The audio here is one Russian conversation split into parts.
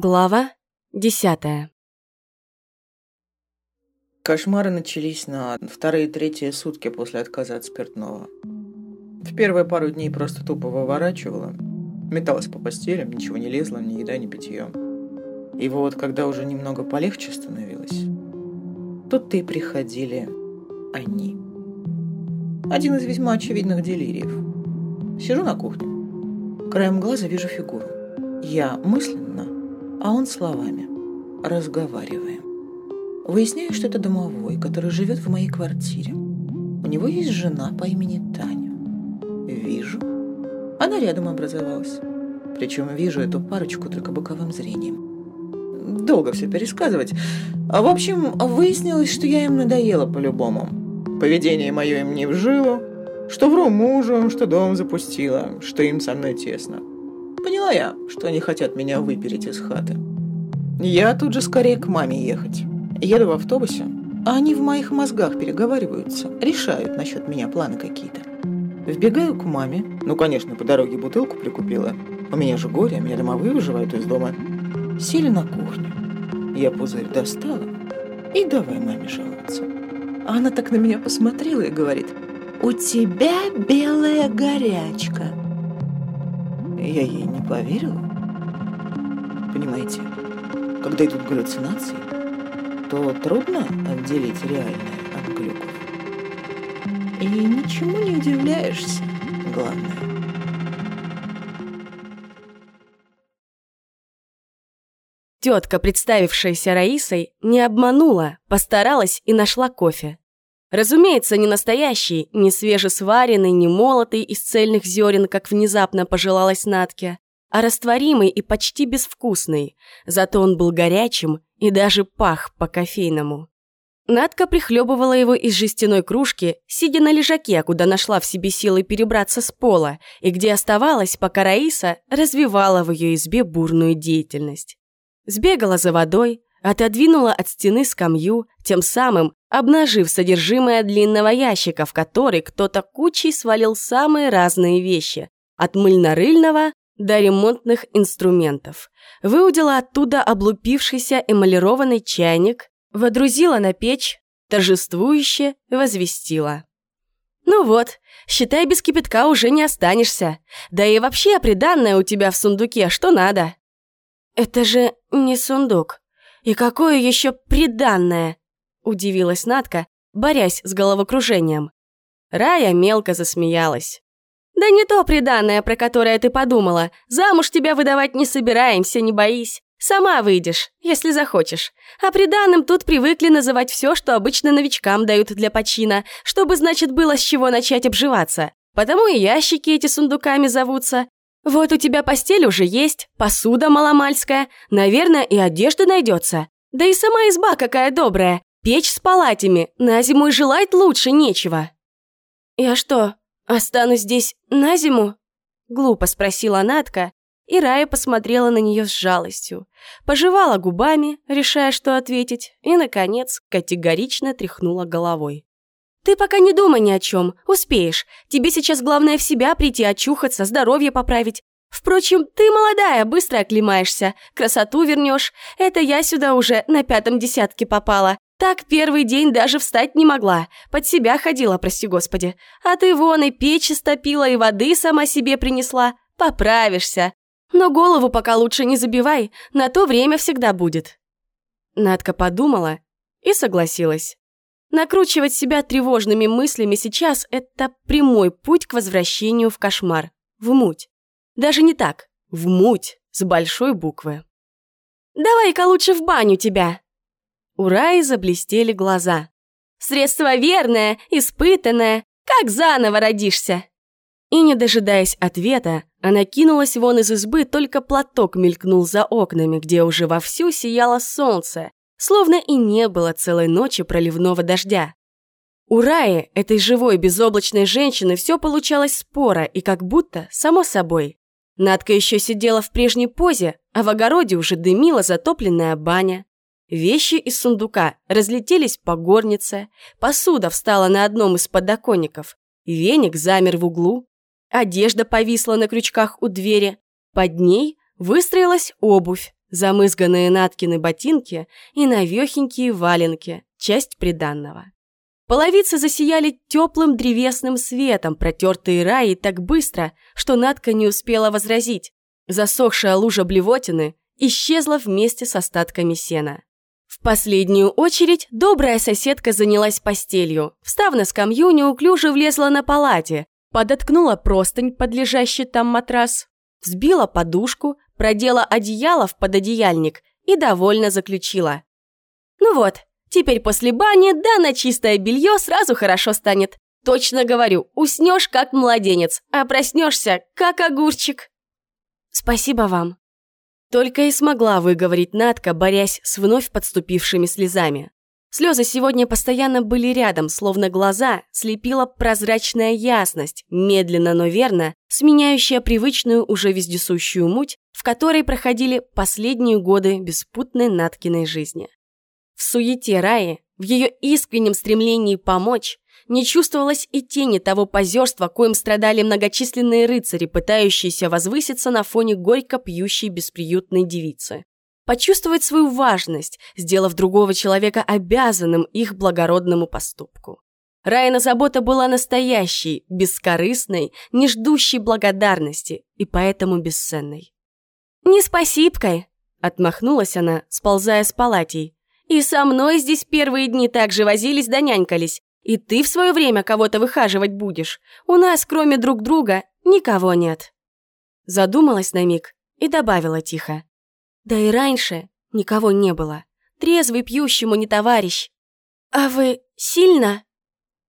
Глава десятая Кошмары начались на вторые и третьи сутки после отказа от спиртного. В первые пару дней просто тупо выворачивала, металась по постелям, ничего не лезло, ни еда, ни питье. И вот, когда уже немного полегче становилось, тут-то и приходили они. Один из весьма очевидных делириев. Сижу на кухне. Краем глаза вижу фигуру. Я мысленно а он словами. Разговариваем. Выясняю, что это домовой, который живет в моей квартире. У него есть жена по имени Таня. Вижу. Она рядом образовалась. Причем вижу эту парочку только боковым зрением. Долго все пересказывать. А в общем, выяснилось, что я им надоела по-любому. Поведение мое им не вжило, что вру мужу, что дом запустила, что им со мной тесно. Поняла я, что они хотят меня выпереть из хаты. Я тут же скорее к маме ехать. Еду в автобусе, а они в моих мозгах переговариваются, решают насчет меня планы какие-то. Вбегаю к маме. Ну, конечно, по дороге бутылку прикупила. У меня же горе, меня домовые выживают из дома. Сели на кухню. Я пузырь достала и давай маме жаловаться. А она так на меня посмотрела и говорит, «У тебя белая горячка». Я ей не поверила. Понимаете, когда идут галлюцинации, то трудно отделить реальное от глюков. И ничему не удивляешься, главное. Тетка, представившаяся Раисой, не обманула, постаралась и нашла кофе. Разумеется, не настоящий, не свежесваренный, не молотый из цельных зерен, как внезапно пожелалось Натке, а растворимый и почти безвкусный, зато он был горячим и даже пах по-кофейному. Надка прихлебывала его из жестяной кружки, сидя на лежаке, куда нашла в себе силы перебраться с пола, и где оставалась, пока Раиса развивала в ее избе бурную деятельность. Сбегала за водой, отодвинула от стены скамью, тем самым обнажив содержимое длинного ящика, в который кто-то кучей свалил самые разные вещи, от мыльно-рыльного до ремонтных инструментов. Выудила оттуда облупившийся эмалированный чайник, водрузила на печь, торжествующе возвестила. «Ну вот, считай, без кипятка уже не останешься. Да и вообще приданное у тебя в сундуке, что надо». «Это же не сундук. И какое еще приданное?» удивилась Натка, борясь с головокружением. Рая мелко засмеялась. «Да не то приданное, про которое ты подумала. Замуж тебя выдавать не собираемся, не боись. Сама выйдешь, если захочешь. А приданным тут привыкли называть все, что обычно новичкам дают для почина, чтобы, значит, было с чего начать обживаться. Потому и ящики эти сундуками зовутся. Вот у тебя постель уже есть, посуда маломальская, наверное, и одежда найдется. Да и сама изба какая добрая, Печь с палатями, на зиму и желать лучше нечего». «Я что, останусь здесь на зиму?» Глупо спросила Натка, и Рая посмотрела на нее с жалостью. Пожевала губами, решая, что ответить, и, наконец, категорично тряхнула головой. «Ты пока не думай ни о чем, успеешь. Тебе сейчас главное в себя прийти, очухаться, здоровье поправить. Впрочем, ты молодая, быстро оклемаешься, красоту вернешь. Это я сюда уже на пятом десятке попала. Так первый день даже встать не могла, под себя ходила, прости господи. А ты вон и печь стопила, и воды сама себе принесла. Поправишься. Но голову пока лучше не забивай, на то время всегда будет». Надка подумала и согласилась. Накручивать себя тревожными мыслями сейчас – это прямой путь к возвращению в кошмар, в муть. Даже не так, в муть, с большой буквы. «Давай-ка лучше в баню тебя!» У Раи заблестели глаза. «Средство верное, испытанное, как заново родишься!» И, не дожидаясь ответа, она кинулась вон из избы, только платок мелькнул за окнами, где уже вовсю сияло солнце, словно и не было целой ночи проливного дождя. У Раи, этой живой безоблачной женщины, все получалось споро и как будто само собой. Надка еще сидела в прежней позе, а в огороде уже дымила затопленная баня. Вещи из сундука разлетелись по горнице, посуда встала на одном из подоконников, веник замер в углу, одежда повисла на крючках у двери, под ней выстроилась обувь, замызганные Наткины ботинки и навехенькие валенки, часть приданного. Половицы засияли теплым древесным светом, протертые раи так быстро, что Натка не успела возразить. Засохшая лужа блевотины исчезла вместе с остатками сена. В последнюю очередь добрая соседка занялась постелью. Встав на скамью, неуклюже влезла на палате, подоткнула простынь под лежащий там матрас, взбила подушку, продела одеяло в пододеяльник и довольно заключила. «Ну вот, теперь после бани, да на чистое белье сразу хорошо станет. Точно говорю, уснешь как младенец, а проснешься как огурчик». «Спасибо вам», только и смогла выговорить Надка, борясь с вновь подступившими слезами. Слезы сегодня постоянно были рядом, словно глаза слепила прозрачная ясность, медленно, но верно, сменяющая привычную уже вездесущую муть, в которой проходили последние годы беспутной Наткиной жизни. В суете Раи, в ее искреннем стремлении помочь, не чувствовалось и тени того позерства, коим страдали многочисленные рыцари, пытающиеся возвыситься на фоне горько пьющей бесприютной девицы. Почувствовать свою важность, сделав другого человека обязанным их благородному поступку. Райна забота была настоящей, бескорыстной, не ждущей благодарности и поэтому бесценной. «Не спасибкой!» — отмахнулась она, сползая с палатей. «И со мной здесь первые дни так же возились да нянькались. И ты в свое время кого-то выхаживать будешь. У нас, кроме друг друга, никого нет». Задумалась на миг и добавила тихо. «Да и раньше никого не было. Трезвый пьющему не товарищ. А вы сильно?»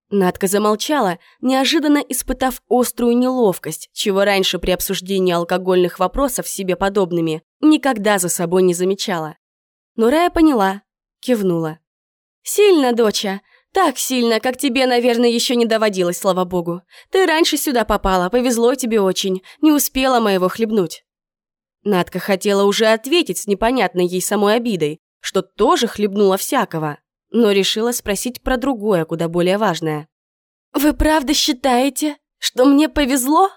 Надка замолчала, неожиданно испытав острую неловкость, чего раньше при обсуждении алкогольных вопросов себе подобными никогда за собой не замечала. Но Рая поняла, кивнула. «Сильно, доча, так сильно, как тебе, наверное, еще не доводилось, слава богу. Ты раньше сюда попала, повезло тебе очень, не успела моего хлебнуть». Надка хотела уже ответить с непонятной ей самой обидой, что тоже хлебнула всякого, но решила спросить про другое, куда более важное. «Вы правда считаете, что мне повезло?»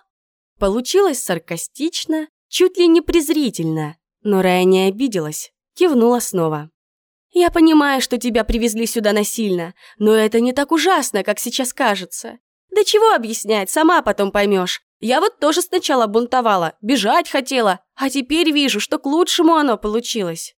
Получилось саркастично, чуть ли не презрительно, но Рая не обиделась, кивнула снова. Я понимаю, что тебя привезли сюда насильно, но это не так ужасно, как сейчас кажется. Да чего объяснять, сама потом поймешь. Я вот тоже сначала бунтовала, бежать хотела, а теперь вижу, что к лучшему оно получилось.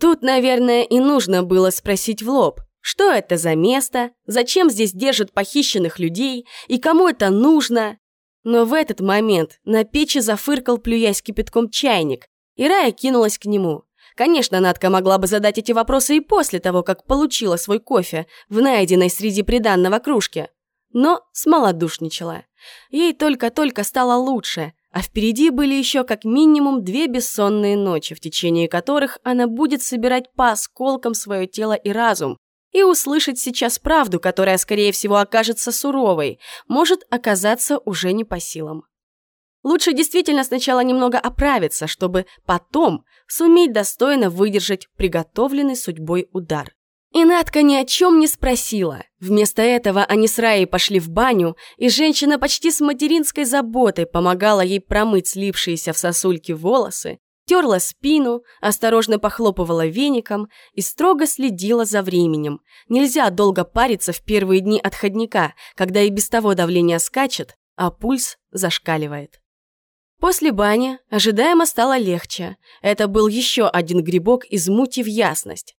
Тут, наверное, и нужно было спросить в лоб, что это за место, зачем здесь держат похищенных людей и кому это нужно. Но в этот момент на печи зафыркал, плюясь кипятком чайник, и Рая кинулась к нему. Конечно, Надка могла бы задать эти вопросы и после того, как получила свой кофе в найденной среди приданного кружке. Но смолодушничала. Ей только-только стало лучше, а впереди были еще как минимум две бессонные ночи, в течение которых она будет собирать по осколкам свое тело и разум, и услышать сейчас правду, которая, скорее всего, окажется суровой, может оказаться уже не по силам. Лучше действительно сначала немного оправиться, чтобы потом суметь достойно выдержать приготовленный судьбой удар. И Надка ни о чем не спросила. Вместо этого они с Раей пошли в баню, и женщина почти с материнской заботой помогала ей промыть слипшиеся в сосульки волосы, терла спину, осторожно похлопывала веником и строго следила за временем. Нельзя долго париться в первые дни отходника, когда и без того давление скачет, а пульс зашкаливает. После бани ожидаемо стало легче. Это был еще один грибок из мути в ясность.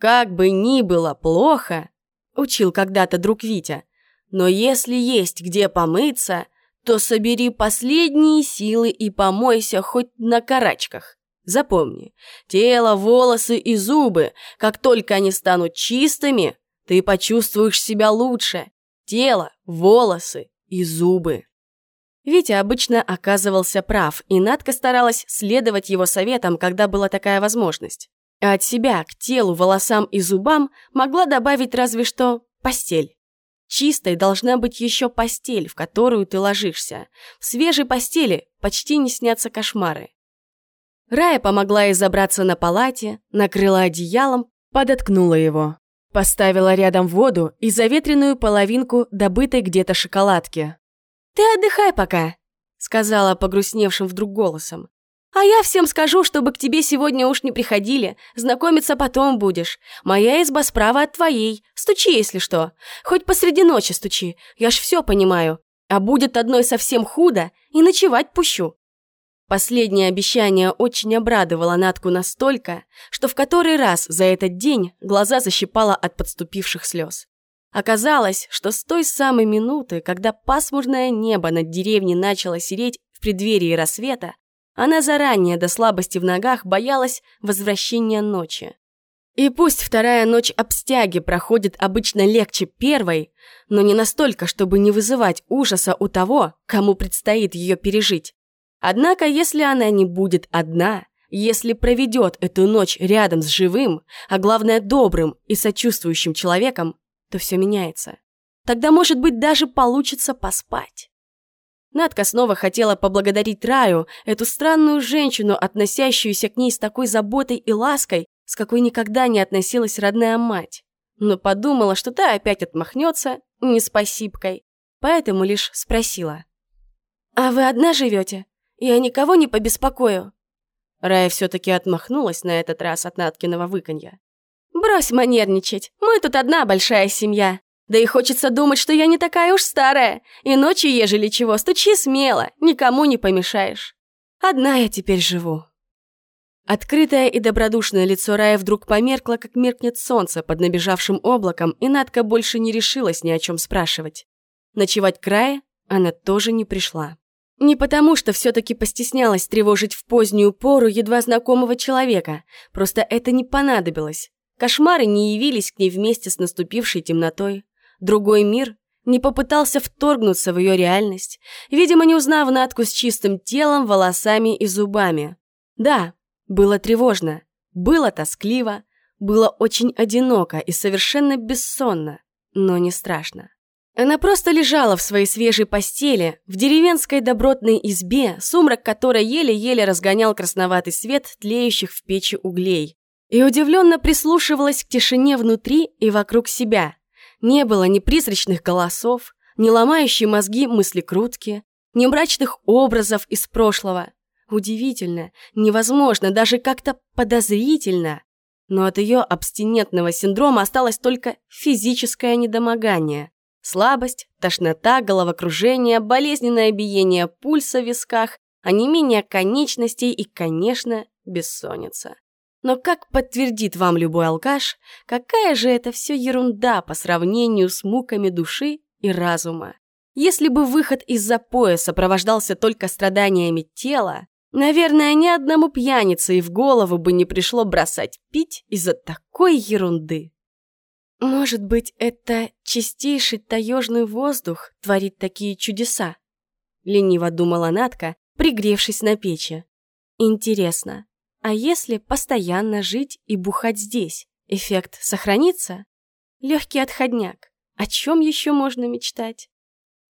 «Как бы ни было плохо», — учил когда-то друг Витя, «но если есть где помыться, то собери последние силы и помойся хоть на карачках. Запомни, тело, волосы и зубы, как только они станут чистыми, ты почувствуешь себя лучше. Тело, волосы и зубы. Витя обычно оказывался прав, и Надка старалась следовать его советам, когда была такая возможность. А от себя к телу, волосам и зубам могла добавить разве что постель. Чистой должна быть еще постель, в которую ты ложишься. В свежей постели почти не снятся кошмары. Рая помогла ей забраться на палате, накрыла одеялом, подоткнула его. Поставила рядом воду и заветренную половинку добытой где-то шоколадки. «Ты отдыхай пока», — сказала погрустневшим вдруг голосом. А я всем скажу, чтобы к тебе сегодня уж не приходили. Знакомиться потом будешь. Моя изба справа от твоей. Стучи, если что. Хоть посреди ночи стучи. Я ж все понимаю. А будет одной совсем худо, и ночевать пущу. Последнее обещание очень обрадовало Натку настолько, что в который раз за этот день глаза защипала от подступивших слез. Оказалось, что с той самой минуты, когда пасмурное небо над деревней начало сереть в преддверии рассвета, она заранее до слабости в ногах боялась возвращения ночи. И пусть вторая ночь обстяги проходит обычно легче первой, но не настолько, чтобы не вызывать ужаса у того, кому предстоит ее пережить. Однако, если она не будет одна, если проведет эту ночь рядом с живым, а главное добрым и сочувствующим человеком, то все меняется. Тогда, может быть, даже получится поспать. Надка снова хотела поблагодарить Раю, эту странную женщину, относящуюся к ней с такой заботой и лаской, с какой никогда не относилась родная мать. Но подумала, что та опять отмахнется, не спасибкой. Поэтому лишь спросила. «А вы одна живете? Я никого не побеспокою?» Рая все-таки отмахнулась на этот раз от Наткиного выканья. «Брось манерничать, мы тут одна большая семья. Да и хочется думать, что я не такая уж старая. И ночью, ежели чего, стучи смело, никому не помешаешь. Одна я теперь живу. Открытое и добродушное лицо Рая вдруг померкло, как меркнет солнце под набежавшим облаком, и Надка больше не решилась ни о чем спрашивать. Ночевать к Рае она тоже не пришла. Не потому, что все-таки постеснялась тревожить в позднюю пору едва знакомого человека, просто это не понадобилось. Кошмары не явились к ней вместе с наступившей темнотой. Другой мир не попытался вторгнуться в ее реальность, видимо, не узнав Натку с чистым телом, волосами и зубами. Да, было тревожно, было тоскливо, было очень одиноко и совершенно бессонно, но не страшно. Она просто лежала в своей свежей постели, в деревенской добротной избе, сумрак которой еле-еле разгонял красноватый свет тлеющих в печи углей, и удивленно прислушивалась к тишине внутри и вокруг себя – не было ни призрачных голосов, ни ломающей мозги мыслекрутки, ни мрачных образов из прошлого. Удивительно, невозможно, даже как-то подозрительно. Но от ее абстинентного синдрома осталось только физическое недомогание. Слабость, тошнота, головокружение, болезненное биение пульса в висках, онемение конечностей и, конечно, бессонница. Но как подтвердит вам любой алкаш, какая же это все ерунда по сравнению с муками души и разума. Если бы выход из запоя сопровождался только страданиями тела, наверное, ни одному пьянице и в голову бы не пришло бросать пить из-за такой ерунды. Может быть, это чистейший таежный воздух творит такие чудеса? Лениво думала Натка, пригревшись на печи. Интересно, а если постоянно жить и бухать здесь, эффект сохранится? Легкий отходняк. О чем еще можно мечтать?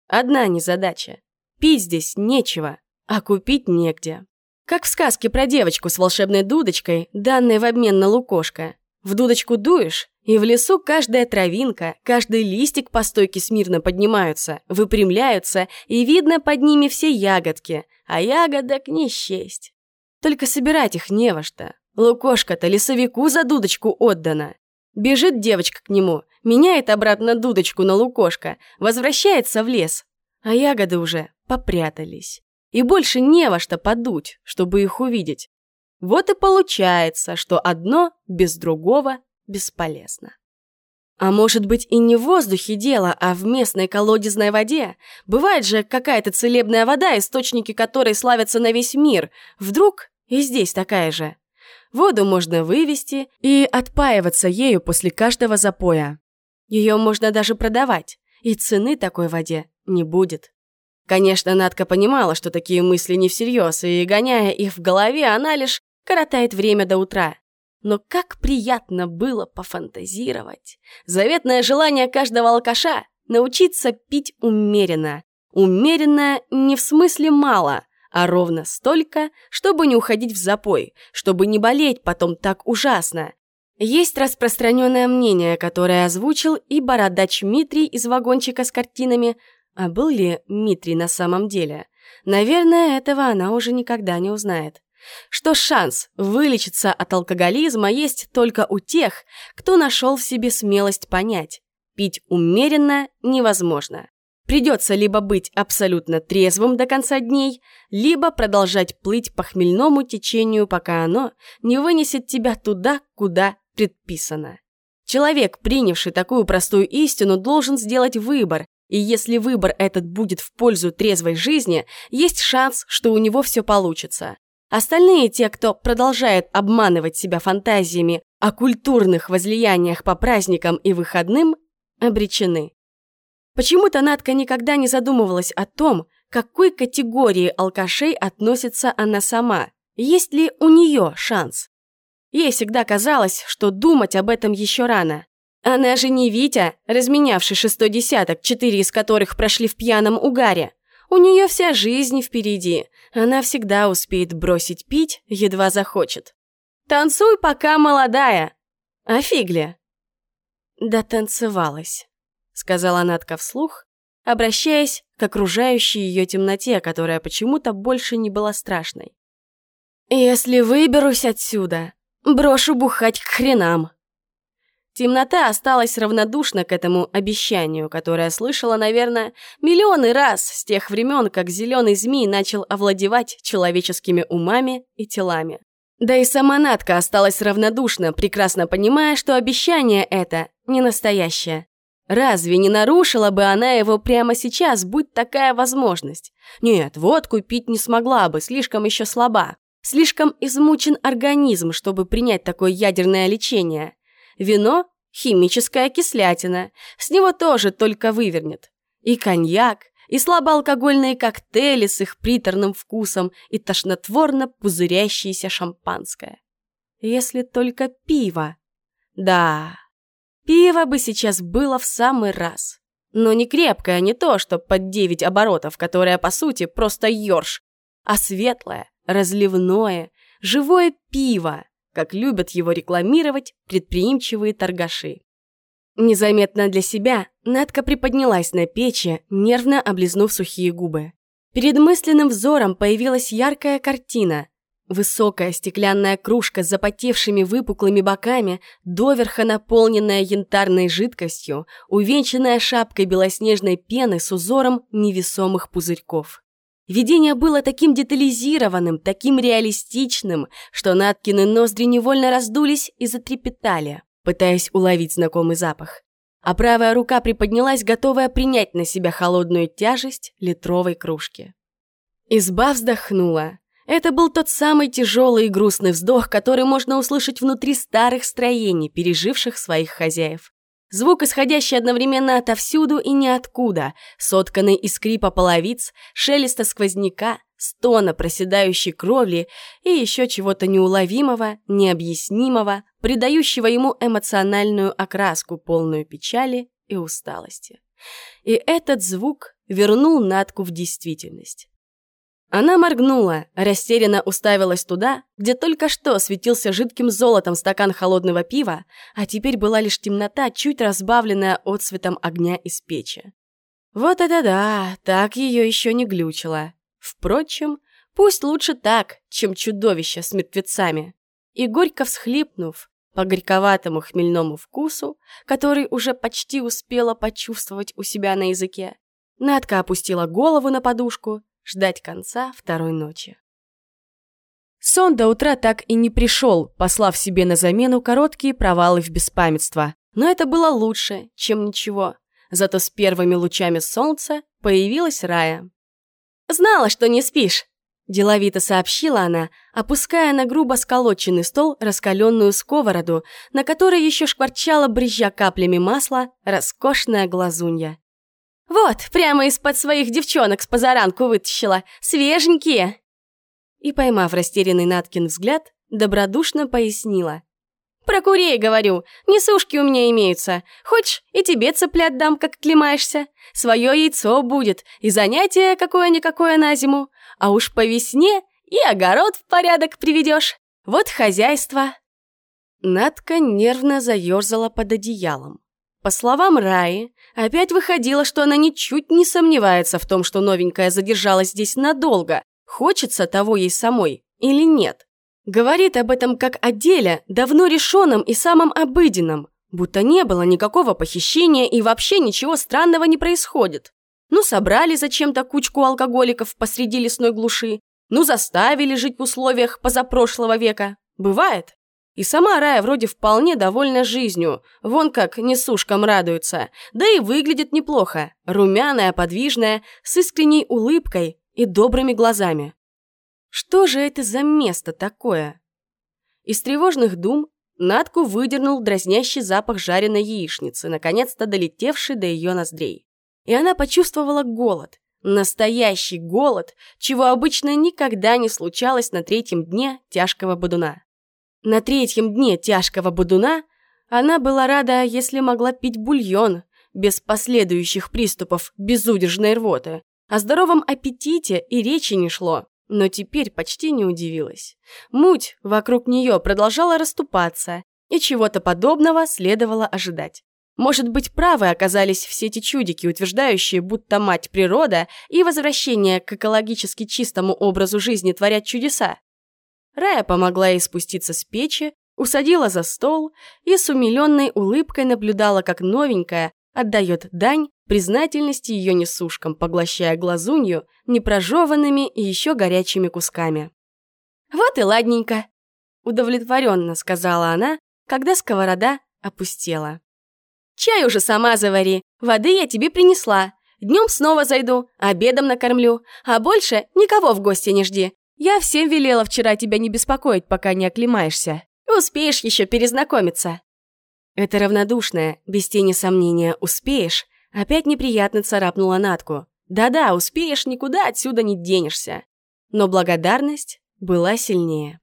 Одна незадача. Пить здесь нечего, а купить негде. Как в сказке про девочку с волшебной дудочкой, данной в обмен на лукошко. В дудочку дуешь, и в лесу каждая травинка, каждый листик по стойке смирно поднимаются, выпрямляются, и видно под ними все ягодки, а ягодок не счесть. Только собирать их не во что. Лукошка-то лесовику за дудочку отдана. Бежит девочка к нему, меняет обратно дудочку на лукошка, возвращается в лес. А ягоды уже попрятались. И больше не во что подуть, чтобы их увидеть. Вот и получается, что одно без другого бесполезно. А может быть и не в воздухе дело, а в местной колодезной воде? Бывает же какая-то целебная вода, источники которой славятся на весь мир. Вдруг и здесь такая же. Воду можно вывести и отпаиваться ею после каждого запоя. Ее можно даже продавать, и цены такой воде не будет. Конечно, Надка понимала, что такие мысли не всерьез, и, гоняя их в голове, она лишь коротает время до утра. Но как приятно было пофантазировать. Заветное желание каждого алкаша — научиться пить умеренно. Умеренно не в смысле мало, а ровно столько, чтобы не уходить в запой, чтобы не болеть потом так ужасно. Есть распространенное мнение, которое озвучил и бородач Митрий из вагончика с картинами, а был ли Митрий на самом деле? Наверное, этого она уже никогда не узнает. что шанс вылечиться от алкоголизма есть только у тех, кто нашел в себе смелость понять, пить умеренно невозможно. Придется либо быть абсолютно трезвым до конца дней, либо продолжать плыть по хмельному течению, пока оно не вынесет тебя туда, куда предписано. Человек, принявший такую простую истину, должен сделать выбор, и если выбор этот будет в пользу трезвой жизни, есть шанс, что у него все получится. Остальные те, кто продолжает обманывать себя фантазиями о культурных возлияниях по праздникам и выходным, обречены. Почему-то Надка никогда не задумывалась о том, какой категории алкашей относится она сама. Есть ли у нее шанс? Ей всегда казалось, что думать об этом еще рано. Она же не Витя, разменявший шестой десяток, четыре из которых прошли в пьяном угаре. У нее вся жизнь впереди. Она всегда успеет бросить пить, едва захочет. Танцуй, пока молодая. А фигли? Да танцевалась, сказала Натка вслух, обращаясь к окружающей ее темноте, которая почему-то больше не была страшной. «Если выберусь отсюда, брошу бухать к хренам». Темнота осталась равнодушна к этому обещанию, которое слышала, наверное, миллионы раз с тех времен, как зеленый змей начал овладевать человеческими умами и телами. Да и сама Натка осталась равнодушна, прекрасно понимая, что обещание это не настоящее. Разве не нарушила бы она его прямо сейчас, будь такая возможность? Нет, водку пить не смогла бы, слишком еще слаба. Слишком измучен организм, чтобы принять такое ядерное лечение. Вино – химическая кислятина, с него тоже только вывернет. И коньяк, и слабоалкогольные коктейли с их приторным вкусом, и тошнотворно пузырящееся шампанское. Если только пиво. Да, пиво бы сейчас было в самый раз. Но не крепкое, не то, что под девять оборотов, которое, по сути, просто ёрш, а светлое, разливное, живое пиво, как любят его рекламировать предприимчивые торгаши. Незаметно для себя Надка приподнялась на печи, нервно облизнув сухие губы. Перед мысленным взором появилась яркая картина. Высокая стеклянная кружка с запотевшими выпуклыми боками, доверха наполненная янтарной жидкостью, увенчанная шапкой белоснежной пены с узором невесомых пузырьков. Видение было таким детализированным, таким реалистичным, что Наткины ноздри невольно раздулись и затрепетали, пытаясь уловить знакомый запах. А правая рука приподнялась, готовая принять на себя холодную тяжесть литровой кружки. Изба вздохнула. Это был тот самый тяжелый и грустный вздох, который можно услышать внутри старых строений, переживших своих хозяев. Звук, исходящий одновременно отовсюду и ниоткуда, сотканный из скрипа половиц, шелеста сквозняка, стона проседающей кровли и еще чего-то неуловимого, необъяснимого, придающего ему эмоциональную окраску, полную печали и усталости. И этот звук вернул Натку в действительность. Она моргнула, растерянно уставилась туда, где только что светился жидким золотом стакан холодного пива, а теперь была лишь темнота, чуть разбавленная отсветом огня из печи. Вот это да, так ее еще не глючило. Впрочем, пусть лучше так, чем чудовище с мертвецами. И горько всхлипнув по горьковатому хмельному вкусу, который уже почти успела почувствовать у себя на языке, Надка опустила голову на подушку ждать конца второй ночи. Сон до утра так и не пришел, послав себе на замену короткие провалы в беспамятство. Но это было лучше, чем ничего. Зато с первыми лучами солнца появилась Рая. «Знала, что не спишь!» Деловито сообщила она, опуская на грубо сколоченный стол раскаленную сковороду, на которой еще шкварчала, брызжа каплями масла, роскошная глазунья. Вот, прямо из-под своих девчонок с позаранку вытащила. Свеженькие!» И, поймав растерянный Наткин взгляд, добродушно пояснила. «Прокурей, говорю, несушки у меня имеются. Хочешь, и тебе цыплят дам, как клемаешься. Свое яйцо будет, и занятие какое-никакое на зиму. А уж по весне и огород в порядок приведешь. Вот хозяйство». Надка нервно заерзала под одеялом. По словам Раи, опять выходило, что она ничуть не сомневается в том, что новенькая задержалась здесь надолго, хочется того ей самой или нет. Говорит об этом как о деле, давно решенном и самом обыденном, будто не было никакого похищения и вообще ничего странного не происходит. Ну, собрали зачем-то кучку алкоголиков посреди лесной глуши, ну, заставили жить в условиях позапрошлого века. Бывает. И сама Рая вроде вполне довольна жизнью, вон как несушкам радуется, да и выглядит неплохо, румяная, подвижная, с искренней улыбкой и добрыми глазами. Что же это за место такое? Из тревожных дум Натку выдернул дразнящий запах жареной яичницы, наконец-то долетевший до ее ноздрей. И она почувствовала голод. Настоящий голод, чего обычно никогда не случалось на третьем дне тяжкого бодуна. На третьем дне тяжкого бодуна она была рада, если могла пить бульон, без последующих приступов безудержной рвоты. О здоровом аппетите и речи не шло, но теперь почти не удивилась. Муть вокруг нее продолжала расступаться, и чего-то подобного следовало ожидать. Может быть, правы оказались все эти чудики, утверждающие, будто мать природа и возвращение к экологически чистому образу жизни творят чудеса. Рая помогла ей спуститься с печи, усадила за стол и с умиленной улыбкой наблюдала, как новенькая отдает дань признательности ее несушкам, поглощая глазунью непрожеванными и еще горячими кусками. «Вот и ладненько», — удовлетворенно сказала она, когда сковорода опустела. «Чай уже сама завари, воды я тебе принесла. Днем снова зайду, обедом накормлю, а больше никого в гости не жди. Я всем велела вчера тебя не беспокоить, пока не оклемаешься. Успеешь еще перезнакомиться». Это равнодушное, без тени сомнения «успеешь» опять неприятно царапнула Натку. «Да-да, успеешь, никуда отсюда не денешься». Но благодарность была сильнее.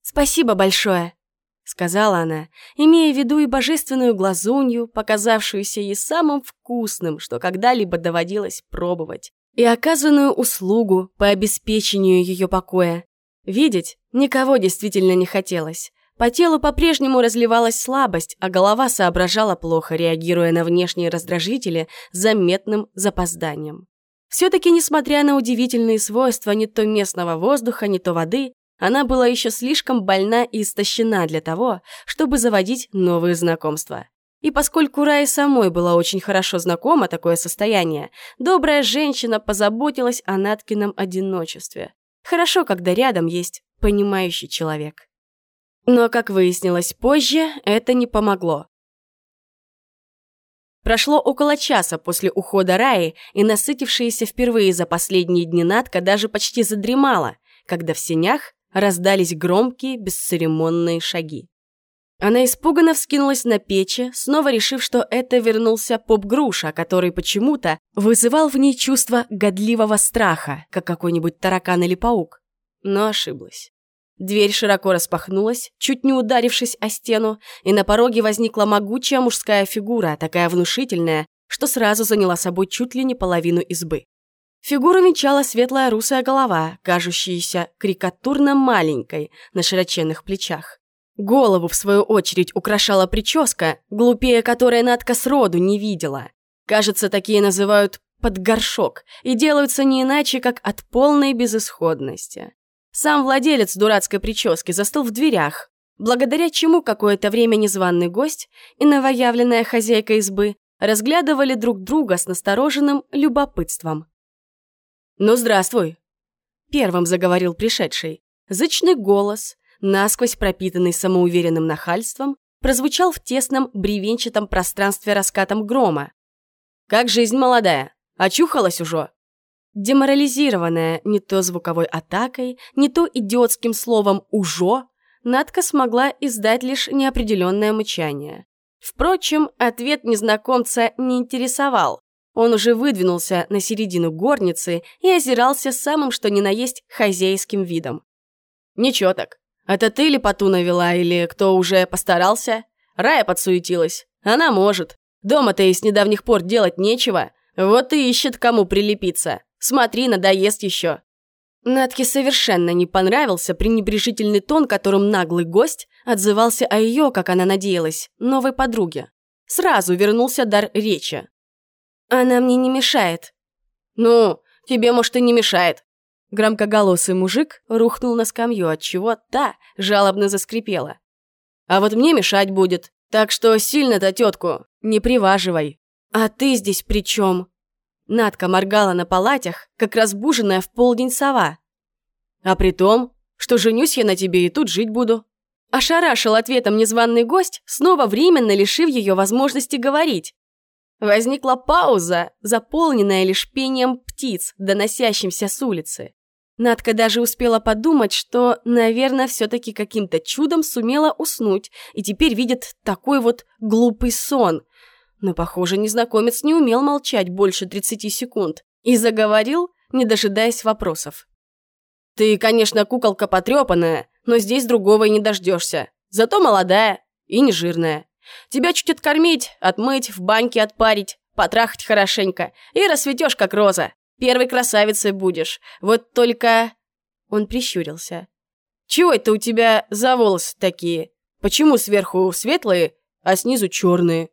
«Спасибо большое», — сказала она, имея в виду и божественную глазунью, показавшуюся ей самым вкусным, что когда-либо доводилось пробовать и оказанную услугу по обеспечению ее покоя. Видеть никого действительно не хотелось. По телу по-прежнему разливалась слабость, а голова соображала плохо, реагируя на внешние раздражители с заметным запозданием. Все-таки, несмотря на удивительные свойства не то местного воздуха, не то воды, она была еще слишком больна и истощена для того, чтобы заводить новые знакомства. И поскольку Рае самой была очень хорошо знакома такое состояние, добрая женщина позаботилась о Наткином одиночестве. Хорошо, когда рядом есть понимающий человек. Но, как выяснилось позже, это не помогло. Прошло около часа после ухода Раи, и насытившаяся впервые за последние дни Натка даже почти задремала, когда в сенях раздались громкие, бесцеремонные шаги. Она испуганно вскинулась на печи, снова решив, что это вернулся поп-груша, который почему-то вызывал в ней чувство годливого страха, как какой-нибудь таракан или паук. Но ошиблась. Дверь широко распахнулась, чуть не ударившись о стену, и на пороге возникла могучая мужская фигура, такая внушительная, что сразу заняла собой чуть ли не половину избы. Фигуру венчала светлая русая голова, кажущаяся карикатурно маленькой на широченных плечах. Голову, в свою очередь, украшала прическа, глупее которой Надка сроду не видела. Кажется, такие называют под горшок и делаются не иначе, как от полной безысходности. Сам владелец дурацкой прически застыл в дверях, благодаря чему какое-то время незваный гость и новоявленная хозяйка избы разглядывали друг друга с настороженным любопытством. «Ну, здравствуй!» Первым заговорил пришедший. Зычный голос, насквозь пропитанный самоуверенным нахальством, прозвучал в тесном бревенчатом пространстве раскатом грома. «Как жизнь молодая? Очухалась уже?» Деморализированная не то звуковой атакой, не то идиотским словом «ужо», Надка смогла издать лишь неопределенное мычание. Впрочем, ответ незнакомца не интересовал. Он уже выдвинулся на середину горницы и озирался самым что ни на есть хозяйским видом. «Ничего так, это ты лепоту навела или кто уже постарался? Рая подсуетилась. Она может. Дома-то ей с недавних пор делать нечего. Вот и ищет, кому прилепиться. Смотри, надоест еще. Натке совершенно не понравился пренебрежительный тон, которым наглый гость отзывался о ее, как она надеялась, новой подруге. Сразу вернулся дар речи. «Она мне не мешает». «Ну, тебе, может, и не мешает. Громкоголосый мужик рухнул на скамью, отчего та жалобно заскрипела. «А вот мне мешать будет, так что сильно-то тетку не приваживай». «А ты здесь при чем? Надка моргала на палатях, как разбуженная в полдень сова. «А при том, что женюсь я на тебе и тут жить буду». Ошарашил ответом незваный гость, снова временно лишив ее возможности говорить. Возникла пауза, заполненная лишь пением птиц, доносящимся с улицы. Надка даже успела подумать, что, наверное, все-таки каким-то чудом сумела уснуть и теперь видит такой вот глупый сон. Но, похоже, незнакомец не умел молчать больше 30 секунд и заговорил, не дожидаясь вопросов. «Ты, конечно, куколка потрепанная, но здесь другого и не дождешься. Зато молодая и не жирная. Тебя чуть откормить, отмыть, в баньке отпарить, потрахать хорошенько, и расцветешь, как роза. Первой красавицей будешь. Вот только...» Он прищурился. «Чего это у тебя за волосы такие? Почему сверху светлые, а снизу черные?»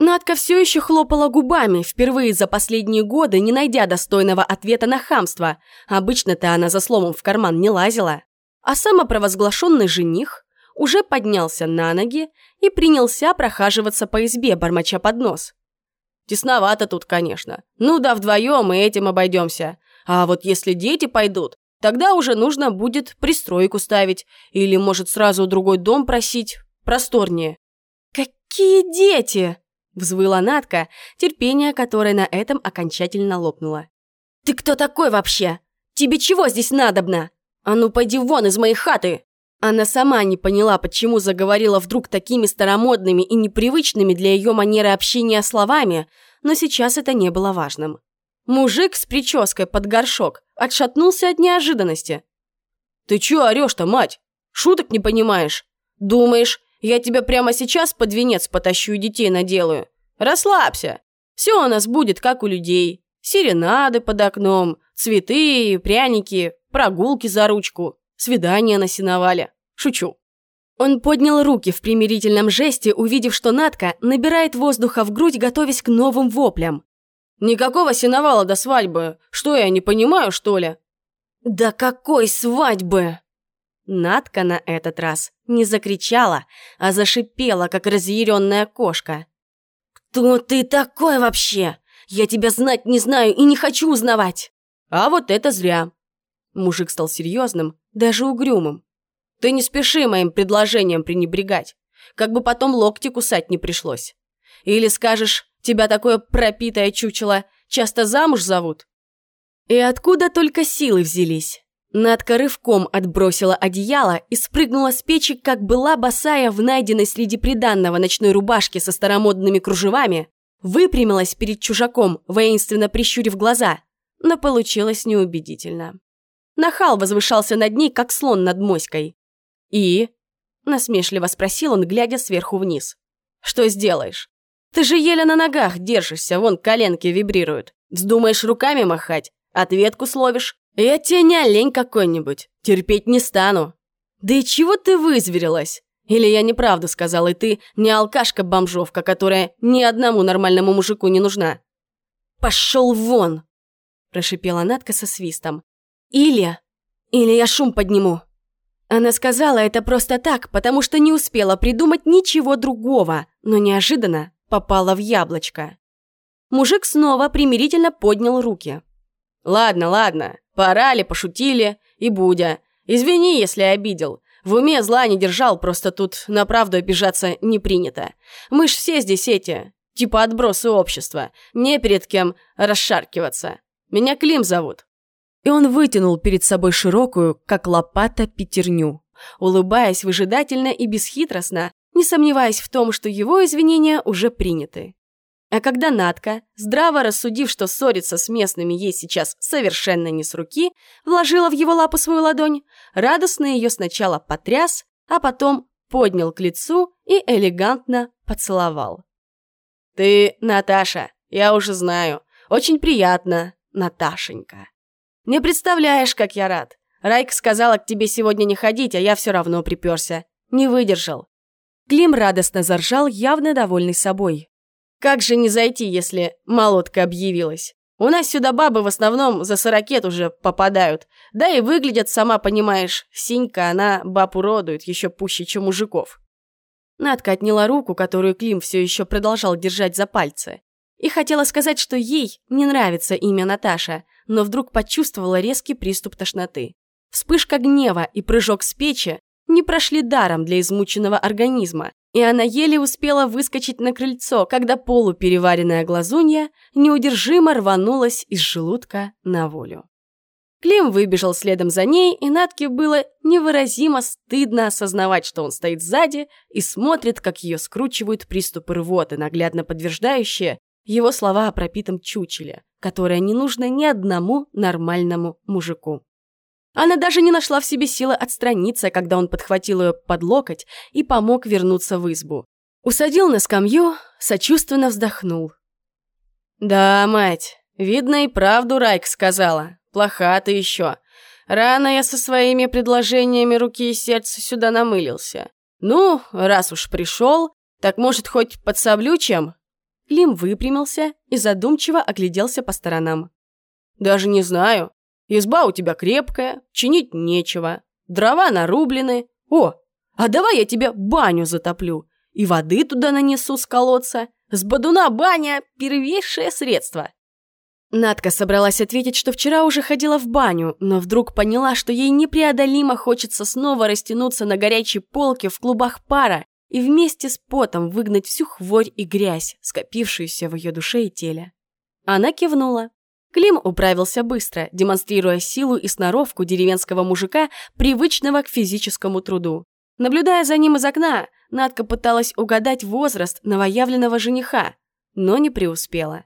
Надка все еще хлопала губами, впервые за последние годы не найдя достойного ответа на хамство. Обычно-то она за словом в карман не лазила. А самопровозглашенный жених уже поднялся на ноги и принялся прохаживаться по избе, бормоча под нос. Тесновато тут, конечно. Ну да, вдвоем и этим обойдемся. А вот если дети пойдут, тогда уже нужно будет пристройку ставить. Или, может, сразу другой дом просить. Просторнее. «Какие дети?» – взвыла Натка, терпение которой на этом окончательно лопнуло. «Ты кто такой вообще? Тебе чего здесь надобно? А ну пойди вон из моей хаты!» Она сама не поняла, почему заговорила вдруг такими старомодными и непривычными для ее манеры общения словами, но сейчас это не было важным. Мужик с прической под горшок отшатнулся от неожиданности. «Ты чё орёшь-то, мать? Шуток не понимаешь? Думаешь, я тебя прямо сейчас под венец потащу и детей наделаю? Расслабься. Все у нас будет, как у людей. Серенады под окном, цветы, пряники, прогулки за ручку, свидания на сеновале. Шучу. Он поднял руки в примирительном жесте, увидев, что Натка набирает воздуха в грудь, готовясь к новым воплям. «Никакого сеновала до свадьбы. Что я, не понимаю, что ли?» «Да какой свадьбы?» Натка на этот раз не закричала, а зашипела, как разъяренная кошка. «Кто ты такой вообще? Я тебя знать не знаю и не хочу узнавать!» «А вот это зря!» Мужик стал серьезным, даже угрюмым. «Ты не спеши моим предложением пренебрегать, как бы потом локти кусать не пришлось. Или скажешь, тебя такое пропитое чучело часто замуж зовут?» И откуда только силы взялись? Надка рывком отбросила одеяло и спрыгнула с печи, как была босая в найденной среди приданного ночной рубашке со старомодными кружевами, выпрямилась перед чужаком, воинственно прищурив глаза, но получилось неубедительно. Нахал возвышался над ней, как слон над моськой. «И?» – насмешливо спросил он, глядя сверху вниз. «Что сделаешь? Ты же еле на ногах держишься, вон коленки вибрируют. Вздумаешь руками махать, ответку словишь, «Я тебе не олень какой-нибудь, терпеть не стану». «Да и чего ты вызверилась? Или я неправду сказал, и ты не алкашка-бомжовка, которая ни одному нормальному мужику не нужна?» «Пошел вон!» – прошипела Натка со свистом. «Или... или я шум подниму!» Она сказала это просто так, потому что не успела придумать ничего другого, но неожиданно попала в яблочко. Мужик снова примирительно поднял руки. «Ладно, ладно, Поорали, пошутили и Будя. Извини, если обидел. В уме зла не держал, просто тут на правду обижаться не принято. Мы ж все здесь эти, типа отбросы общества. Не перед кем расшаркиваться. Меня Клим зовут». И он вытянул перед собой широкую, как лопата, пятерню, улыбаясь выжидательно и бесхитростно, не сомневаясь в том, что его извинения уже приняты. А когда Натка, здраво рассудив, что ссориться с местными ей сейчас совершенно не с руки, вложила в его лапу свою ладонь, радостно ее сначала потряс, а потом поднял к лицу и элегантно поцеловал. «Ты, Наташа, я уже знаю. Очень приятно, Наташенька. Не представляешь, как я рад. Райк сказала к тебе сегодня не ходить, а я все равно приперся. Не выдержал». Клим радостно заржал, явно довольный собой. Как же не зайти, если молотка объявилась? У нас сюда бабы в основном за сорокет уже попадают. Да и выглядят, сама понимаешь, синька, она баб уродует еще пуще, чем мужиков». Надка отняла руку, которую Клим все еще продолжал держать за пальцы. И хотела сказать, что ей не нравится имя Наташа, но вдруг почувствовала резкий приступ тошноты. Вспышка гнева и прыжок с печи не прошли даром для измученного организма, и она еле успела выскочить на крыльцо, когда полупереваренная глазунья неудержимо рванулась из желудка на волю. Клим выбежал следом за ней, и Натке было невыразимо стыдно осознавать, что он стоит сзади и смотрит, как ее скручивают приступы рвоты, наглядно подтверждающие его слова о пропитом чучеле, которое не нужно ни одному нормальному мужику. Она даже не нашла в себе силы отстраниться, когда он подхватил ее под локоть и помог вернуться в избу. Усадил на скамью, сочувственно вздохнул. «Да, мать, видно и правду Райк сказала. Плоха ты еще. Рано я со своими предложениями руки и сердца сюда намылился. Ну, раз уж пришел, так может хоть подсоблю чем?» Лим выпрямился и задумчиво огляделся по сторонам. «Даже не знаю. Изба у тебя крепкая, чинить нечего. Дрова нарублены. О, а давай я тебе баню затоплю. И воды туда нанесу с колодца. С бодуна баня – первейшее средство. Надка собралась ответить, что вчера уже ходила в баню, но вдруг поняла, что ей непреодолимо хочется снова растянуться на горячей полке в клубах пара и вместе с потом выгнать всю хворь и грязь, скопившуюся в ее душе и теле. Она кивнула. Клим управился быстро, демонстрируя силу и сноровку деревенского мужика, привычного к физическому труду. Наблюдая за ним из окна, Надка пыталась угадать возраст новоявленного жениха, но не преуспела.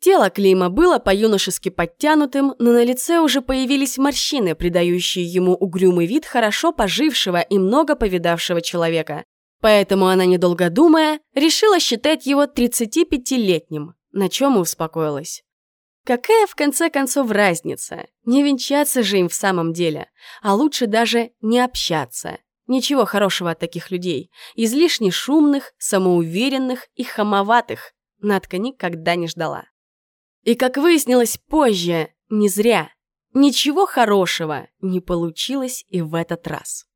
Тело Клима было по-юношески подтянутым, но на лице уже появились морщины, придающие ему угрюмый вид хорошо пожившего и много повидавшего человека. Поэтому она, недолго думая, решила считать его 35-летним, на чем и успокоилась. Какая, в конце концов, разница? Не венчаться же им в самом деле, а лучше даже не общаться. Ничего хорошего от таких людей. Излишне шумных, самоуверенных и хамоватых Надка никогда не ждала. И, как выяснилось позже, не зря. Ничего хорошего не получилось и в этот раз.